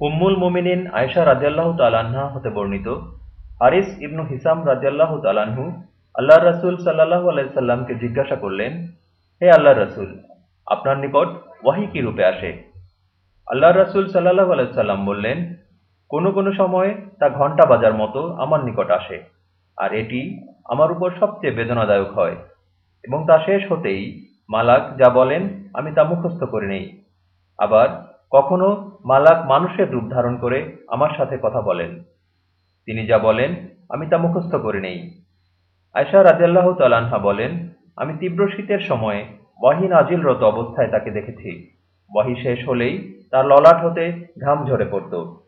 উম্মুল মুমিনিন আয়সা রাজিয়াল্লাহ তালাহা হতে বর্ণিত। হারিস ইবনু হিসাম রাজিয়াল্লাহ তালাহু আল্লাহ রসুল সাল্লাহ আলাইসাল্লামকে জিজ্ঞাসা করলেন, হে আল্লাহ রসুল, আপনার নিকট ওয়াহি কি রূপে আসে? আল্লাহ রসুল সাল্লাহ আলাইসাল্লাম বললেন, কোনো কোনো সময় তা ঘণ্টা বাজার মতো আমার নিকট আসে, আর এটি আমার উপর সবচেয়ে বেদনাদায়ক হয়, এবং তা শেষ হতেই মালাক যা বলেন আমি তা মুখস্থ করে নেই। আবার কখনো মালাক মানুষের রূপ ধারণ করে আমার সাথে কথা বলেন। তিনি যা বলেন, আমি তা মুখস্থ করে নেই। আয়সা রাজিয়াল্লাহ তালানহা বলেন, আমি তীব্র শীতের সময়ে ওয়াহি নাজিলরত অবস্থায় তাকে দেখেছি। ওয়াহি শেষ হলেই তার ললাট হতে ঘাম ঝরে পড়ত।